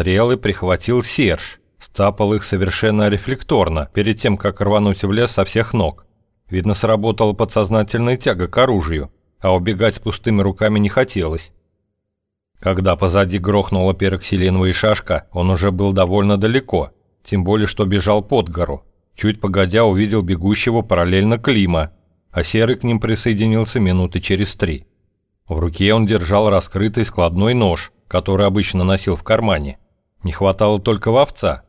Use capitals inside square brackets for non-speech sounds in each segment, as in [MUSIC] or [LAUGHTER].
Стрелы прихватил Серж, стапал их совершенно рефлекторно, перед тем, как рвануть в лес со всех ног. Видно, сработала подсознательная тяга к оружию, а убегать с пустыми руками не хотелось. Когда позади грохнула пероксилиновая шашка, он уже был довольно далеко, тем более, что бежал под гору. Чуть погодя увидел бегущего параллельно Клима, а Серый к ним присоединился минуты через три. В руке он держал раскрытый складной нож, который обычно носил в кармане. Не хватало только вовца.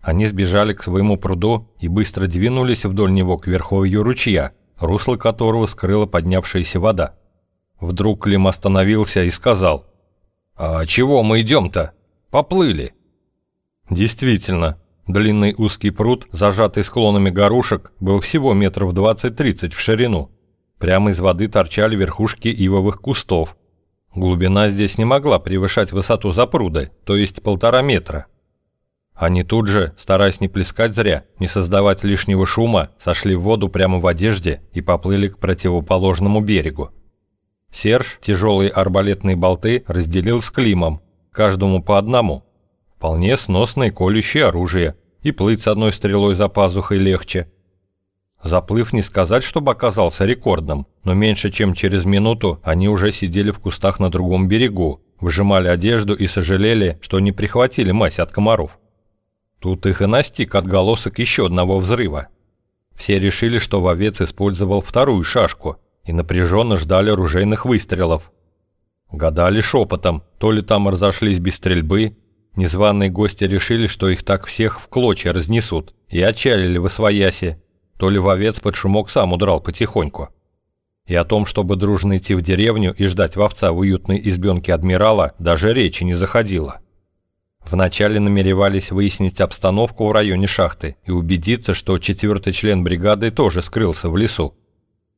Они сбежали к своему пруду и быстро двинулись вдоль него к верховью ручья, русло которого скрыла поднявшаяся вода. Вдруг Клим остановился и сказал, «А чего мы идем-то? Поплыли!» Действительно, длинный узкий пруд, зажатый склонами горушек, был всего метров 20-30 в ширину. Прямо из воды торчали верхушки ивовых кустов. Глубина здесь не могла превышать высоту запруды, то есть полтора метра. Они тут же, стараясь не плескать зря, не создавать лишнего шума, сошли в воду прямо в одежде и поплыли к противоположному берегу. Серж тяжелые арбалетные болты разделил с Климом, каждому по одному. Вполне сносное колющее оружие, и плыть с одной стрелой за пазухой легче. Заплыв не сказать, чтобы оказался рекордным, но меньше чем через минуту они уже сидели в кустах на другом берегу, выжимали одежду и сожалели, что не прихватили мазь от комаров. Тут их и настиг отголосок еще одного взрыва. Все решили, что вовец использовал вторую шашку и напряженно ждали ружейных выстрелов. Гадали шепотом, то ли там разошлись без стрельбы, незваные гости решили, что их так всех в клочья разнесут, и отчалили в освояси, то ли вовец под шумок сам удрал потихоньку. И о том, чтобы дружно идти в деревню и ждать вовца в уютной избенке адмирала, даже речи не заходило. Вначале намеревались выяснить обстановку в районе шахты и убедиться, что четвертый член бригады тоже скрылся в лесу.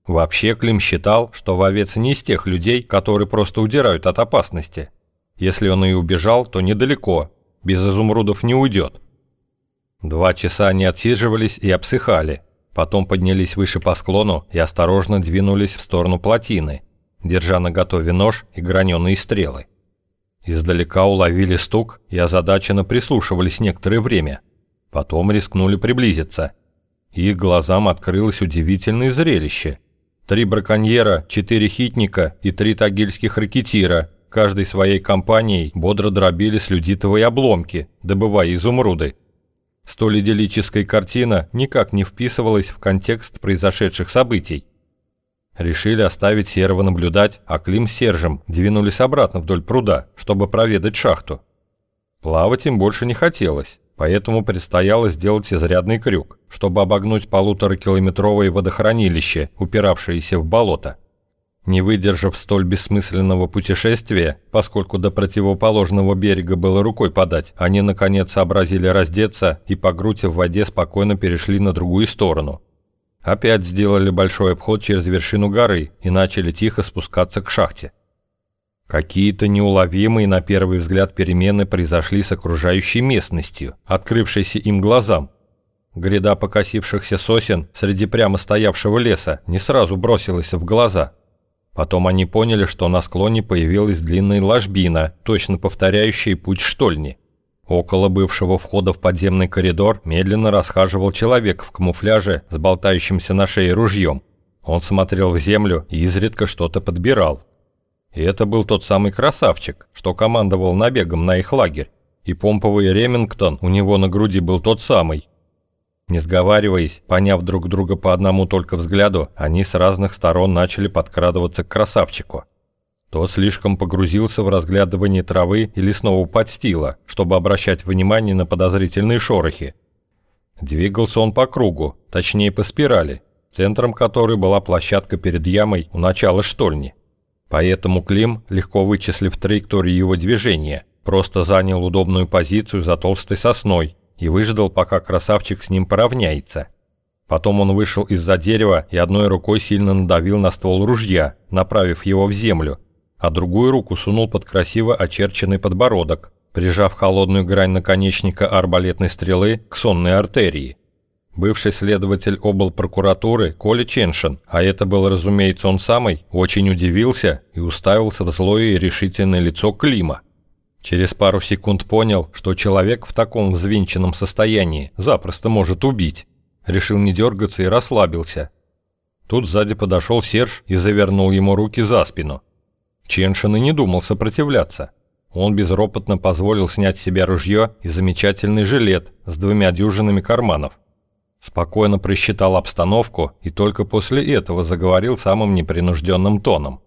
Вообще Клим считал, что вовец не из тех людей, которые просто удирают от опасности. Если он и убежал, то недалеко, без изумрудов не уйдет. Два часа они отсиживались и обсыхали, потом поднялись выше по склону и осторожно двинулись в сторону плотины, держа на готове нож и граненые стрелы. Издалека уловили стук и озадаченно прислушивались некоторое время. Потом рискнули приблизиться. Их глазам открылось удивительное зрелище. Три браконьера, четыре хитника и три тагильских ракетира, каждой своей компанией бодро дробили слюдитовые обломки, добывая изумруды. Столь идиллическая картина никак не вписывалась в контекст произошедших событий. Решили оставить Серого наблюдать, а Клим с Сержем двинулись обратно вдоль пруда, чтобы проведать шахту. Плавать им больше не хотелось, поэтому предстояло сделать изрядный крюк, чтобы обогнуть полуторакилометровое водохранилище, упиравшееся в болото. Не выдержав столь бессмысленного путешествия, поскольку до противоположного берега было рукой подать, они наконец сообразили раздеться и по в воде спокойно перешли на другую сторону, Опять сделали большой обход через вершину горы и начали тихо спускаться к шахте. Какие-то неуловимые на первый взгляд перемены произошли с окружающей местностью, открывшейся им глазам. Гряда покосившихся сосен среди прямо стоявшего леса не сразу бросилась в глаза. Потом они поняли, что на склоне появилась длинная ложбина, точно повторяющая путь штольни. Около бывшего входа в подземный коридор медленно расхаживал человек в камуфляже с болтающимся на шее ружьем. Он смотрел в землю и изредка что-то подбирал. И это был тот самый красавчик, что командовал набегом на их лагерь. И помповый Ремингтон у него на груди был тот самый. Не сговариваясь, поняв друг друга по одному только взгляду, они с разных сторон начали подкрадываться к красавчику. То слишком погрузился в разглядывание травы и лесного подстила, чтобы обращать внимание на подозрительные шорохи. Двигался он по кругу, точнее по спирали, центром которой была площадка перед ямой у начала штольни. Поэтому Клим, легко вычислив траекторию его движения, просто занял удобную позицию за толстой сосной и выждал, пока красавчик с ним поравняется. Потом он вышел из-за дерева и одной рукой сильно надавил на ствол ружья, направив его в землю, а другую руку сунул под красиво очерченный подбородок, прижав холодную грань наконечника арбалетной стрелы к сонной артерии. Бывший следователь обл. прокуратуры Коля Ченшин, а это был, разумеется, он самый, очень удивился и уставился в злое и решительное лицо Клима. Через пару секунд понял, что человек в таком взвинченном состоянии запросто может убить. Решил не дергаться и расслабился. Тут сзади подошел Серж и завернул ему руки за спину. Ченшин и не думал сопротивляться. Он безропотно позволил снять с себя ружье и замечательный жилет с двумя дюжинами карманов. Спокойно просчитал обстановку и только после этого заговорил самым непринужденным тоном.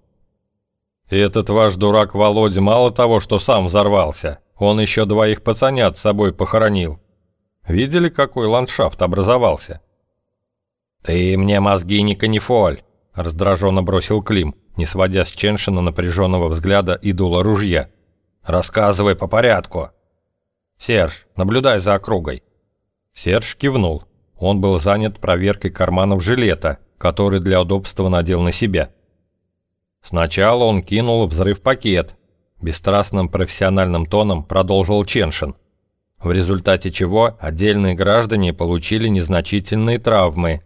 «Этот ваш дурак Володя мало того, что сам взорвался, он еще двоих пацанят с собой похоронил. Видели, какой ландшафт образовался?» «Ты мне мозги не канифоль!» – раздраженно бросил Клим, не сводя с Ченшина напряженного взгляда и дула ружья. «Рассказывай по порядку!» «Серж, наблюдай за округой!» Серж кивнул. Он был занят проверкой карманов жилета, который для удобства надел на себя. Сначала он кинул взрыв-пакет. Бесстрастным профессиональным тоном продолжил Ченшин. В результате чего отдельные граждане получили незначительные травмы,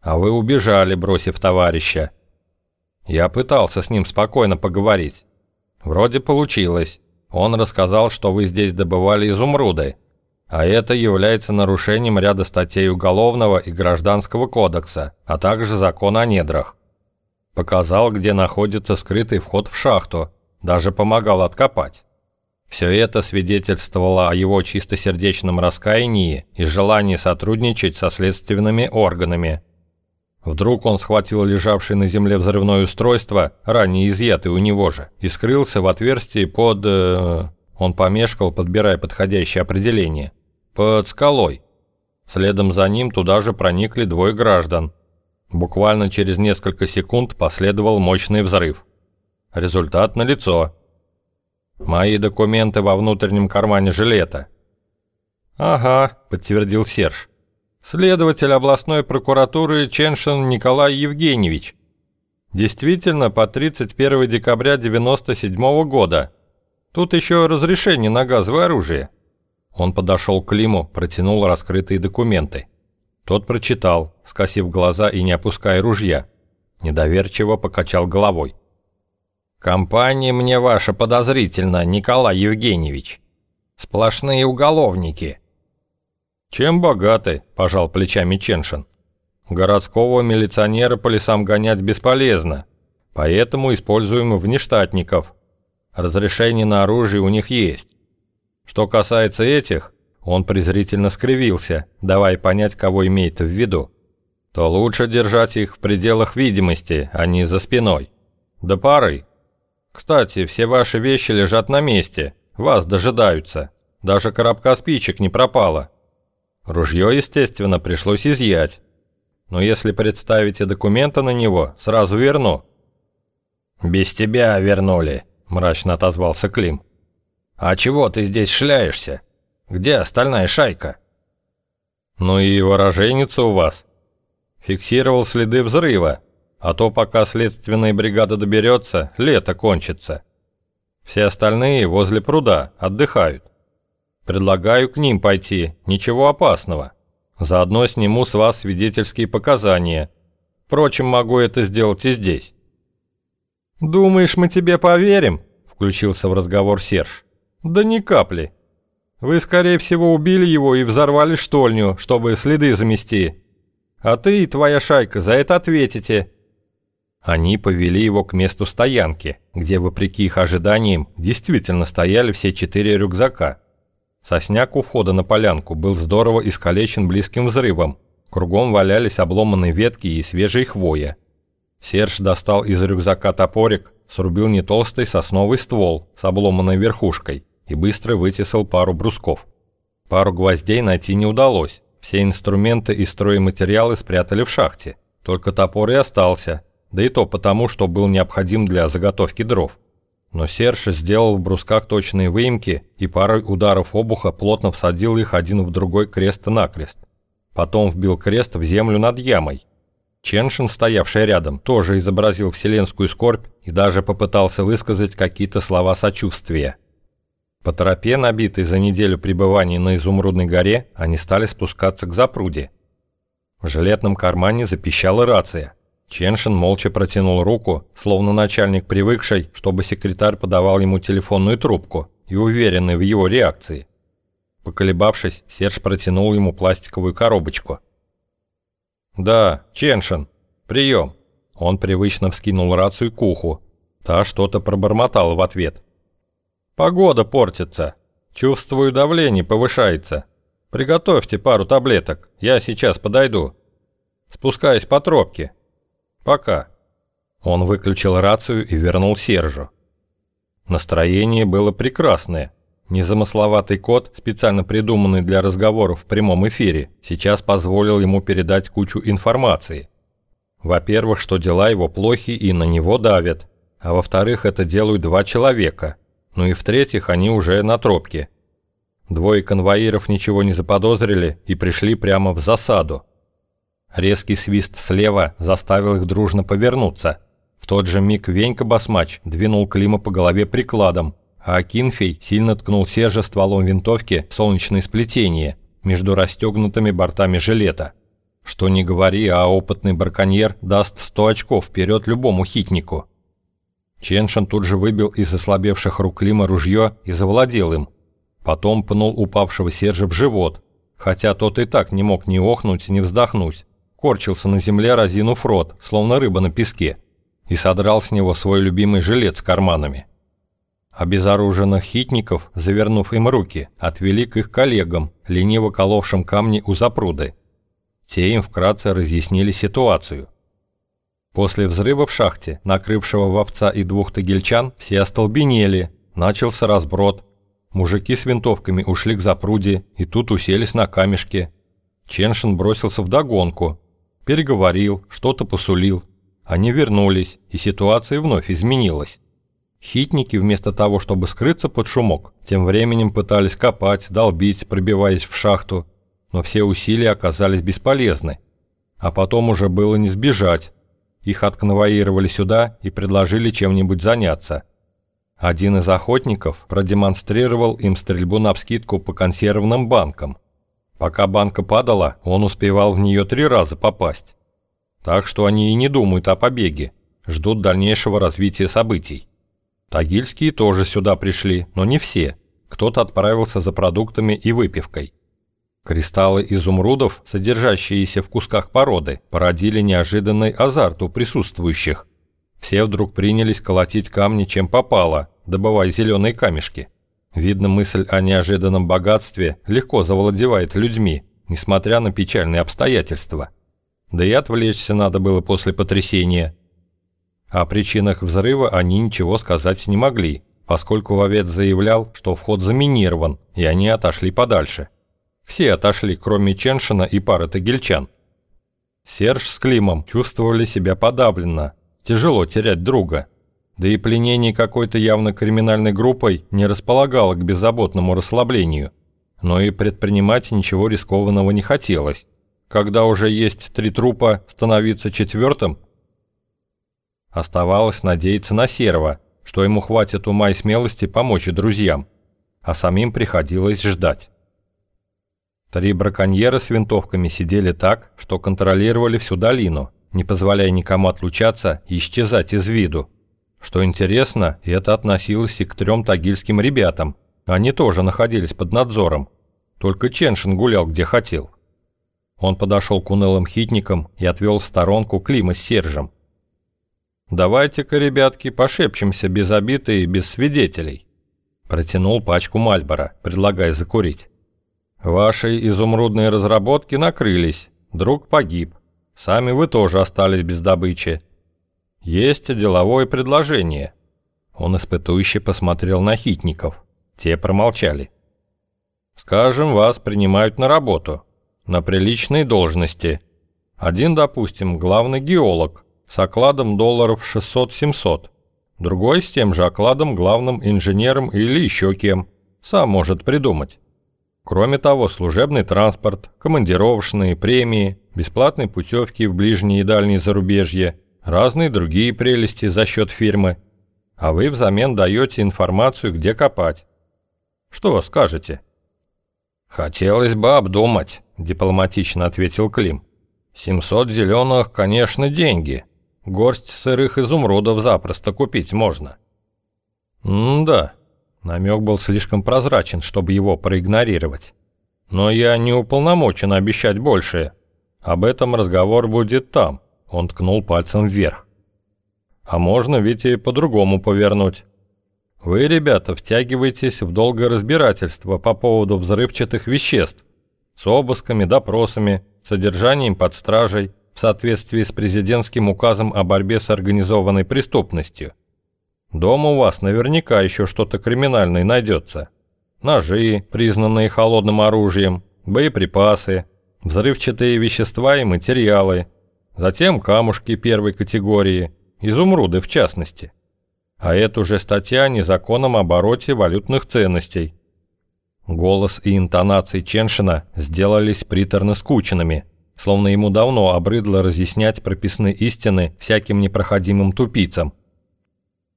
а вы убежали, бросив товарища. Я пытался с ним спокойно поговорить. Вроде получилось. Он рассказал, что вы здесь добывали изумруды, а это является нарушением ряда статей Уголовного и Гражданского кодекса, а также закона о недрах. Показал, где находится скрытый вход в шахту, даже помогал откопать. Все это свидетельствовало о его чистосердечном раскаянии и желании сотрудничать со следственными органами. Вдруг он схватил лежавшее на земле взрывное устройство, ранее изъятое у него же, и скрылся в отверстии под... Э, он помешкал, подбирая подходящее определение. Под скалой. Следом за ним туда же проникли двое граждан, Буквально через несколько секунд последовал мощный взрыв. Результат налицо. Мои документы во внутреннем кармане жилета. «Ага», — подтвердил Серж. «Следователь областной прокуратуры Ченшин Николай Евгеньевич. Действительно, по 31 декабря 97 -го года. Тут еще разрешение на газовое оружие». Он подошел к Климу, протянул раскрытые документы. Тот прочитал, скосив глаза и не опуская ружья. Недоверчиво покачал головой. «Компания мне ваша подозрительна, Николай Евгеньевич. Сплошные уголовники». «Чем богаты?» – пожал плечами Ченшин. «Городского милиционера по лесам гонять бесполезно, поэтому используем внештатников. Разрешение на оружие у них есть. Что касается этих, он презрительно скривился, давая понять, кого имеет в виду. То лучше держать их в пределах видимости, а не за спиной. До пары. Кстати, все ваши вещи лежат на месте, вас дожидаются. Даже коробка спичек не пропало. Ружье, естественно, пришлось изъять. Но если представите документы на него, сразу верну. «Без тебя вернули», – мрачно отозвался Клим. «А чего ты здесь шляешься?» Где остальная шайка?» «Ну и выраженница у вас. Фиксировал следы взрыва, а то пока следственная бригада доберется, лето кончится. Все остальные возле пруда отдыхают. Предлагаю к ним пойти, ничего опасного. Заодно сниму с вас свидетельские показания. Впрочем, могу это сделать и здесь». «Думаешь, мы тебе поверим?» – включился в разговор Серж. «Да ни капли. Вы, скорее всего, убили его и взорвали штольню, чтобы следы замести. А ты и твоя шайка за это ответите». Они повели его к месту стоянки, где, вопреки их ожиданиям, действительно стояли все четыре рюкзака. Сосняк у входа на полянку был здорово искалечен близким взрывом. Кругом валялись обломанные ветки и свежие хвоя. Серж достал из рюкзака топорик, срубил не толстый сосновый ствол с обломанной верхушкой и быстро вытесал пару брусков. Пару гвоздей найти не удалось. Все инструменты и стройматериалы спрятали в шахте. Только топор и остался, да и то потому, что был необходим для заготовки дров. Но Серж сделал в брусках точные выемки и парой ударов обуха плотно всадил их один в другой крест-накрест. Потом вбил крест в землю над ямой. Ченшин, стоявший рядом, тоже изобразил вселенскую скорбь и даже попытался высказать какие-то слова сочувствия. По тропе, набитой за неделю пребывания на Изумрудной горе, они стали спускаться к запруде. В жилетном кармане запищала рация. Ченшин молча протянул руку, словно начальник привыкший, чтобы секретарь подавал ему телефонную трубку, и уверенный в его реакции. Поколебавшись, Серж протянул ему пластиковую коробочку. «Да, Ченшин, прием!» Он привычно вскинул рацию к уху. Та что-то пробормотала в ответ. «Погода портится. Чувствую, давление повышается. Приготовьте пару таблеток, я сейчас подойду. Спускаюсь по тропке. Пока». Он выключил рацию и вернул Сержу. Настроение было прекрасное. Незамысловатый код, специально придуманный для разговоров в прямом эфире, сейчас позволил ему передать кучу информации. Во-первых, что дела его плохи и на него давят, а во-вторых, это делают два человека – ну и в-третьих, они уже на тропке. Двое конвоиров ничего не заподозрили и пришли прямо в засаду. Резкий свист слева заставил их дружно повернуться. В тот же миг Венька Басмач двинул Клима по голове прикладом, а Акинфей сильно ткнул Сержа стволом винтовки в солнечное сплетение между расстегнутыми бортами жилета. Что не говори, а опытный браконьер даст 100 очков вперед любому хитнику. Ченшин тут же выбил из ослабевших рук Клима ружье и завладел им. Потом пнул упавшего Сержа в живот, хотя тот и так не мог ни охнуть, ни вздохнуть. Корчился на земле, разинув рот, словно рыба на песке, и содрал с него свой любимый жилет с карманами. Обезоруженных хитников, завернув им руки, отвели к их коллегам, лениво коловшим камни у запруды. Те им вкратце разъяснили ситуацию – После взрыва в шахте, накрывшего вовца и двух тагильчан, все остолбенели, начался разброд. Мужики с винтовками ушли к запруде и тут уселись на камешке. Ченшин бросился в догонку, переговорил, что-то посулил. Они вернулись, и ситуация вновь изменилась. Хитники, вместо того, чтобы скрыться под шумок, тем временем пытались копать, долбить, пробиваясь в шахту, но все усилия оказались бесполезны. А потом уже было не сбежать, их отконвоировали сюда и предложили чем-нибудь заняться. Один из охотников продемонстрировал им стрельбу навскидку по консервным банкам. Пока банка падала, он успевал в нее три раза попасть. Так что они и не думают о побеге, ждут дальнейшего развития событий. Тагильские тоже сюда пришли, но не все. Кто-то отправился за продуктами и выпивкой. Кристаллы изумрудов, содержащиеся в кусках породы, породили неожиданный азарт у присутствующих. Все вдруг принялись колотить камни чем попало, добывая зеленые камешки. Видно, мысль о неожиданном богатстве легко завладевает людьми, несмотря на печальные обстоятельства. Да и отвлечься надо было после потрясения. О причинах взрыва они ничего сказать не могли, поскольку вовец заявлял, что вход заминирован, и они отошли подальше. Все отошли, кроме Ченшина и пары тагильчан. Серж с Климом чувствовали себя подавленно. Тяжело терять друга. Да и пленение какой-то явно криминальной группой не располагало к беззаботному расслаблению. Но и предпринимать ничего рискованного не хотелось. Когда уже есть три трупа, становиться четвертым? Оставалось надеяться на Серого, что ему хватит ума и смелости помочь друзьям. А самим приходилось ждать. Три браконьера с винтовками сидели так, что контролировали всю долину, не позволяя никому отлучаться и исчезать из виду. Что интересно, это относилось и к трем тагильским ребятам. Они тоже находились под надзором. Только Ченшин гулял где хотел. Он подошел к унылым хитникам и отвел в сторонку Клима с Сержем. «Давайте-ка, ребятки, пошепчемся без обиды и без свидетелей». Протянул пачку Мальбора, предлагая закурить. Ваши изумрудные разработки накрылись, друг погиб. Сами вы тоже остались без добычи. Есть деловое предложение. Он испытующе посмотрел на хитников. Те промолчали. Скажем, вас принимают на работу. На приличной должности. Один, допустим, главный геолог с окладом долларов 600-700. Другой с тем же окладом главным инженером или еще кем. Сам может придумать. Кроме того, служебный транспорт, командировочные, премии, бесплатные путевки в ближние и дальние зарубежье, разные другие прелести за счет фирмы. А вы взамен даете информацию, где копать. Что скажете? «Хотелось бы обдумать», – дипломатично ответил Клим. «700 зеленых, конечно, деньги. Горсть сырых изумрудов запросто купить можно». «М-да», Намек был слишком прозрачен, чтобы его проигнорировать. Но я не уполномочен обещать большее. Об этом разговор будет там. Он ткнул пальцем вверх. А можно ведь и по-другому повернуть. Вы, ребята, втягиваетесь в долгое разбирательство по поводу взрывчатых веществ. С обысками, допросами, содержанием под стражей, в соответствии с президентским указом о борьбе с организованной преступностью. Дома у вас наверняка еще что-то криминальное найдется. Ножи, признанные холодным оружием, боеприпасы, взрывчатые вещества и материалы, затем камушки первой категории, изумруды в частности. А это уже статья о незаконном обороте валютных ценностей. Голос и интонации Ченшина сделались приторно скучными, словно ему давно обрыдло разъяснять прописные истины всяким непроходимым тупицам.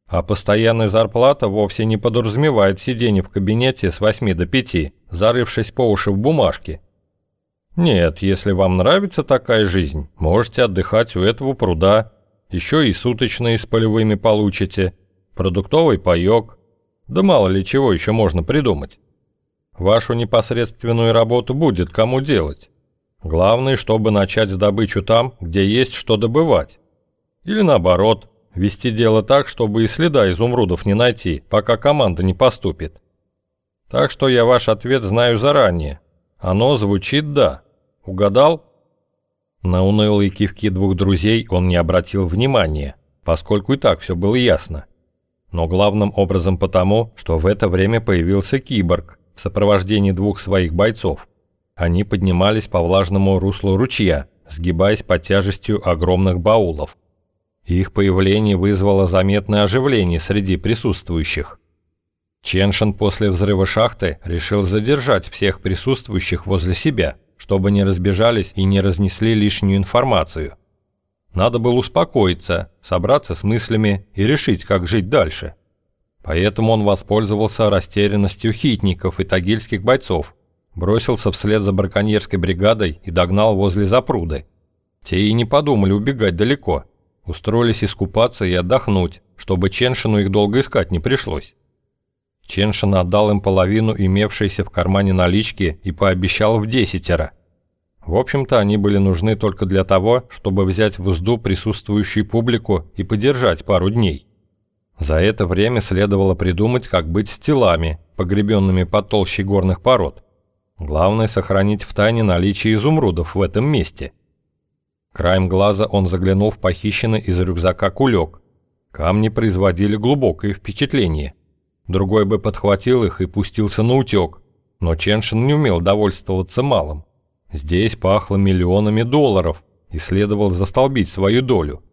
А постоянная зарплата вовсе не подразумевает сидение в кабинете с 8 до 5, зарывшись по уши в бумажке. Нет, если вам нравится такая жизнь, можете отдыхать у этого пруда, еще и суточные с полевыми получите, продуктовый паёк, да мало ли чего еще можно придумать. Вашу непосредственную работу будет кому делать. Главное, чтобы начать добычу там, где есть что добывать. Или наоборот, вести дело так, чтобы и следа изумрудов не найти, пока команда не поступит. Так что я ваш ответ знаю заранее. Оно звучит «да». Угадал? На унылые кивки двух друзей он не обратил внимания, поскольку и так все было ясно. Но главным образом потому, что в это время появился киборг в сопровождении двух своих бойцов. Они поднимались по влажному руслу ручья, сгибаясь под тяжестью огромных баулов. Их появление вызвало заметное оживление среди присутствующих. Ченшин после взрыва шахты решил задержать всех присутствующих возле себя, чтобы не разбежались и не разнесли лишнюю информацию. Надо было успокоиться, собраться с мыслями и решить, как жить дальше. Поэтому он воспользовался растерянностью хитников и тагильских бойцов, бросился вслед за браконьерской бригадой и догнал возле запруды. Те и не подумали убегать далеко, устроились искупаться и отдохнуть, чтобы Ченшину их долго искать не пришлось. Ченшин отдал им половину имевшейся в кармане налички и пообещал в десятеро. В общем-то, они были нужны только для того, чтобы взять в узду присутствующую публику и подержать пару дней. За это время следовало придумать, как быть с телами, погребенными под толщей горных пород. Главное – сохранить в тайне наличие изумрудов в этом месте. Краем глаза он заглянул в похищенный из рюкзака кулек. Камни производили глубокое впечатление. Другой бы подхватил их и пустился на утек, но Ченшин не умел довольствоваться малым. Здесь пахло миллионами долларов и следовал застолбить свою долю.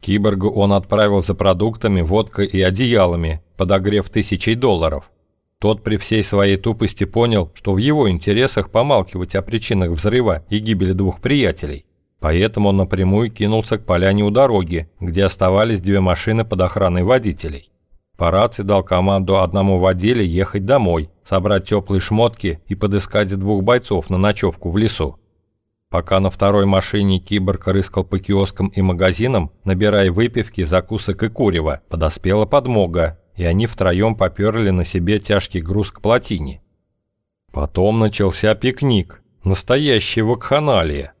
Киборгу он отправил за продуктами, водкой и одеялами, подогрев тысячей долларов. Тот при всей своей тупости понял, что в его интересах помалкивать о причинах взрыва и гибели двух приятелей. Поэтому он напрямую кинулся к поляне у дороги, где оставались две машины под охраной водителей. По рации дал команду одному водиле ехать домой, собрать теплые шмотки и подыскать двух бойцов на ночевку в лесу. Пока на второй машине киборг рыскал по киоскам и магазинам, набирая выпивки, закусок и курева, подоспела подмога, и они втроем поперли на себе тяжкий груз к плотине. Потом начался пикник, настоящая вакханалия.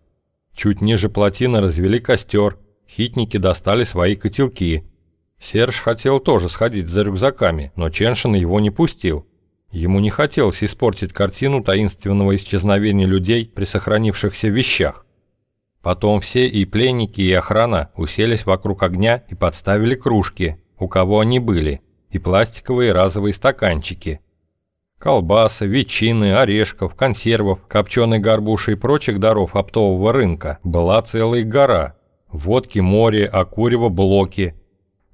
Чуть ниже плотины развели костер, хитники достали свои котелки. Серж хотел тоже сходить за рюкзаками, но Ченшин его не пустил. Ему не хотелось испортить картину таинственного исчезновения людей при сохранившихся вещах. Потом все и пленники, и охрана уселись вокруг огня и подставили кружки, у кого они были, и пластиковые разовые стаканчики. Колбасы, ветчины, орешков, консервов, копченой горбуши и прочих даров оптового рынка была целая гора. Водки, море, окурево, блоки.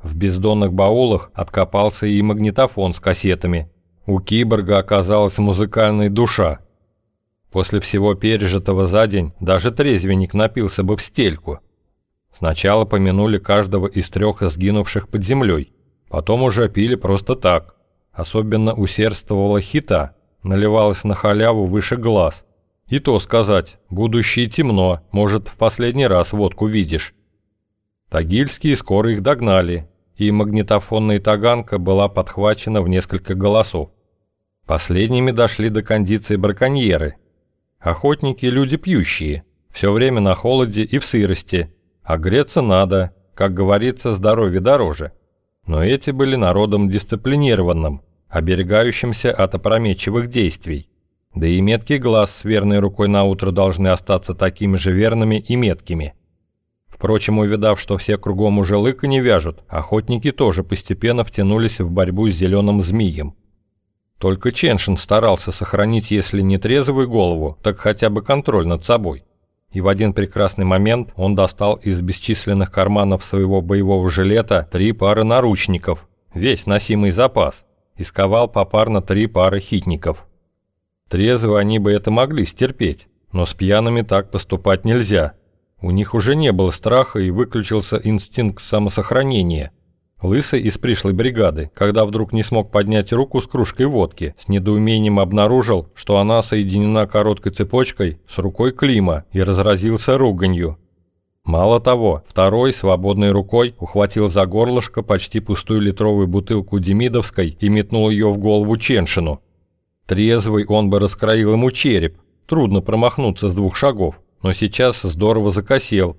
В бездонных баулах откопался и магнитофон с кассетами. У киборга оказалась музыкальная душа. После всего пережитого за день даже трезвенник напился бы в стельку. Сначала помянули каждого из трех сгинувших под землей. Потом уже пили просто так. Особенно усердствовала хита, наливалась на халяву выше глаз. И то сказать, будущее темно, может, в последний раз водку видишь. Тагильские скоро их догнали, и магнитофонная таганка была подхвачена в несколько голосов. Последними дошли до кондиции браконьеры. Охотники – люди пьющие, все время на холоде и в сырости, а греться надо, как говорится, здоровье дороже. Но эти были народом дисциплинированным, оберегающимся от опрометчивых действий. Да и меткий глаз с верной рукой на утро должны остаться такими же верными и меткими. Впрочем, увидав, что все кругом уже лыка не вяжут, охотники тоже постепенно втянулись в борьбу с зеленым змеем. Только Ченшин старался сохранить, если не трезвую голову, так хотя бы контроль над собой. И в один прекрасный момент он достал из бесчисленных карманов своего боевого жилета три пары наручников, весь носимый запас, и сковал попарно три пары хитников. Трезвы они бы это могли стерпеть, но с пьяными так поступать нельзя – у них уже не было страха и выключился инстинкт самосохранения. Лысый из пришлой бригады, когда вдруг не смог поднять руку с кружкой водки, с недоумением обнаружил, что она соединена короткой цепочкой с рукой Клима и разразился руганью. Мало того, второй свободной рукой ухватил за горлышко почти пустую литровую бутылку Демидовской и метнул ее в голову Ченшину. Трезвый он бы раскроил ему череп, трудно промахнуться с двух шагов но сейчас здорово закосел.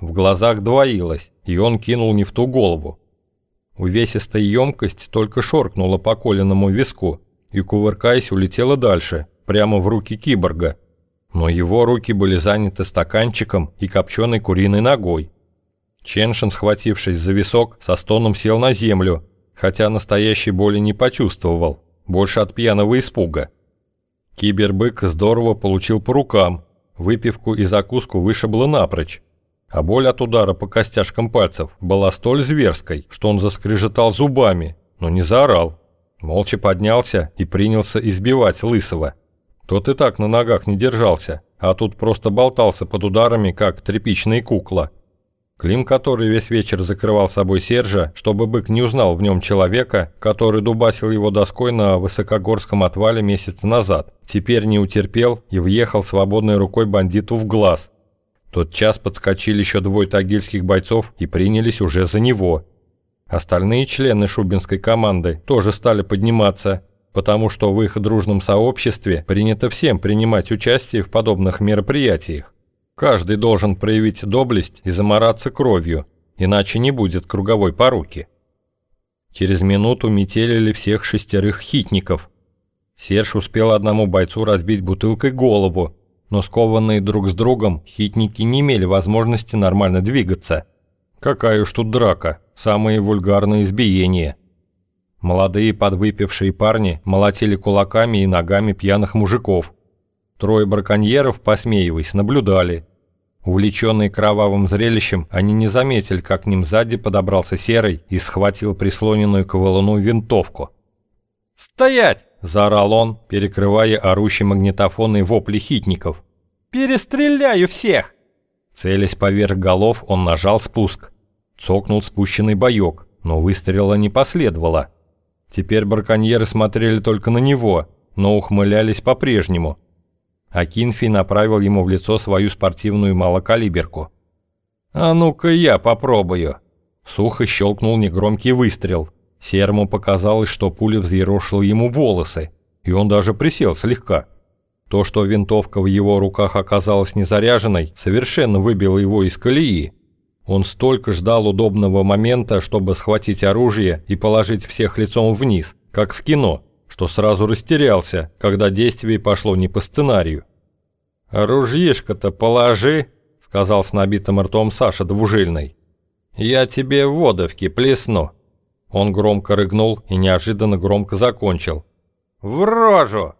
В глазах двоилось, и он кинул не в ту голову. Увесистая емкость только шоркнула по коленному виску и, кувыркаясь, улетела дальше, прямо в руки киборга. Но его руки были заняты стаканчиком и копченой куриной ногой. Ченшин, схватившись за висок, со стоном сел на землю, хотя настоящей боли не почувствовал, больше от пьяного испуга. Кибербык здорово получил по рукам, Выпивку и закуску вышибло напрочь, а боль от удара по костяшкам пальцев была столь зверской, что он заскрежетал зубами, но не заорал. Молча поднялся и принялся избивать Лысого. Тот и так на ногах не держался, а тут просто болтался под ударами, как тряпичная кукла. Клим, который весь вечер закрывал собой Сержа, чтобы бык не узнал в нем человека, который дубасил его доской на высокогорском отвале месяц назад, теперь не утерпел и въехал свободной рукой бандиту в глаз. Тот час подскочили еще двое тагильских бойцов и принялись уже за него. Остальные члены шубинской команды тоже стали подниматься, потому что в их дружном сообществе принято всем принимать участие в подобных мероприятиях. Каждый должен проявить доблесть и замораться кровью, иначе не будет круговой поруки. Через минуту метелили всех шестерых хитников. Серж успел одному бойцу разбить бутылкой голову, но скованные друг с другом хитники не имели возможности нормально двигаться. Какая уж тут драка, самые вульгарные избиения. Молодые подвыпившие парни молотили кулаками и ногами пьяных мужиков – Трое браконьеров, посмеиваясь, наблюдали. Увлеченные кровавым зрелищем, они не заметили, как к ним сзади подобрался Серый и схватил прислоненную к валуну винтовку. «Стоять!» – заорал он, перекрывая орущий магнитофонный вопли хитников. «Перестреляю всех!» Целясь поверх голов, он нажал спуск. Цокнул спущенный боек, но выстрела не последовало. Теперь браконьеры смотрели только на него, но ухмылялись по-прежнему – а Кинфи направил ему в лицо свою спортивную малокалиберку. «А ну-ка я попробую!» Сухо щелкнул негромкий выстрел. Серому показалось, что пуля взъерошила ему волосы, и он даже присел слегка. То, что винтовка в его руках оказалась незаряженной, совершенно выбило его из колеи. Он столько ждал удобного момента, чтобы схватить оружие и положить всех лицом вниз, как в кино – что сразу растерялся, когда действие пошло не по сценарию. «Ружьишко-то положи», — сказал с набитым ртом Саша Двужильный. «Я тебе водовки плесну». Он громко рыгнул и неожиданно громко закончил. «В рожу!»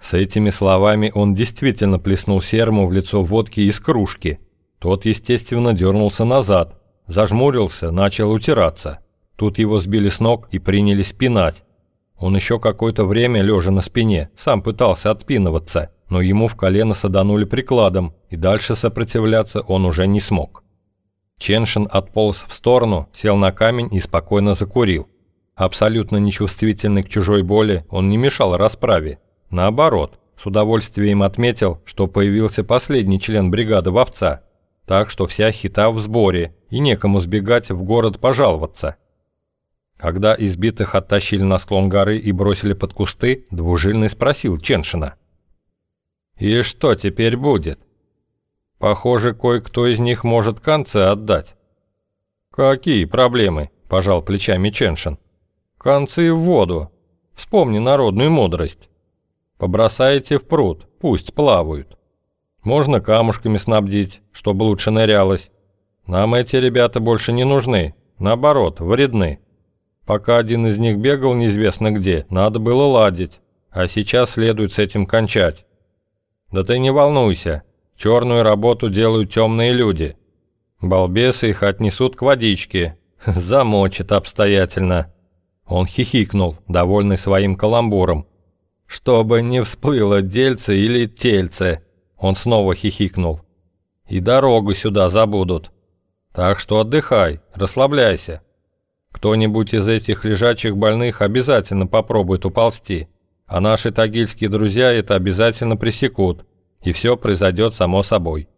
С этими словами он действительно плеснул Серму в лицо водки из кружки. Тот, естественно, дернулся назад, зажмурился, начал утираться. Тут его сбили с ног и принялись пинать. Он еще какое-то время, лежа на спине, сам пытался отпинываться, но ему в колено саданули прикладом, и дальше сопротивляться он уже не смог. Ченшин отполз в сторону, сел на камень и спокойно закурил. Абсолютно нечувствительный к чужой боли, он не мешал расправе. Наоборот, с удовольствием отметил, что появился последний член бригады вовца, так что вся хита в сборе, и некому сбегать в город пожаловаться. Когда избитых оттащили на склон горы и бросили под кусты, двужильный спросил Ченшина. «И что теперь будет?» «Похоже, кое-кто из них может концы отдать». «Какие проблемы?» – пожал плечами Ченшин. «Концы в воду. Вспомни народную мудрость. Побросаете в пруд, пусть плавают. Можно камушками снабдить, чтобы лучше нырялось. Нам эти ребята больше не нужны, наоборот, вредны. Пока один из них бегал неизвестно где, надо было ладить, а сейчас следует с этим кончать. Да ты не волнуйся, черную работу делают темные люди. Балбесы их отнесут к водичке, [LAUGHS] замочат обстоятельно. Он хихикнул, довольный своим каламбуром. Чтобы не всплыло дельце или тельце. Он снова хихикнул. И дорогу сюда забудут. Так что отдыхай, расслабляйся. Кто-нибудь из этих лежачих больных обязательно попробует уползти, а наши тагильские друзья это обязательно пресекут, и все произойдет само собой.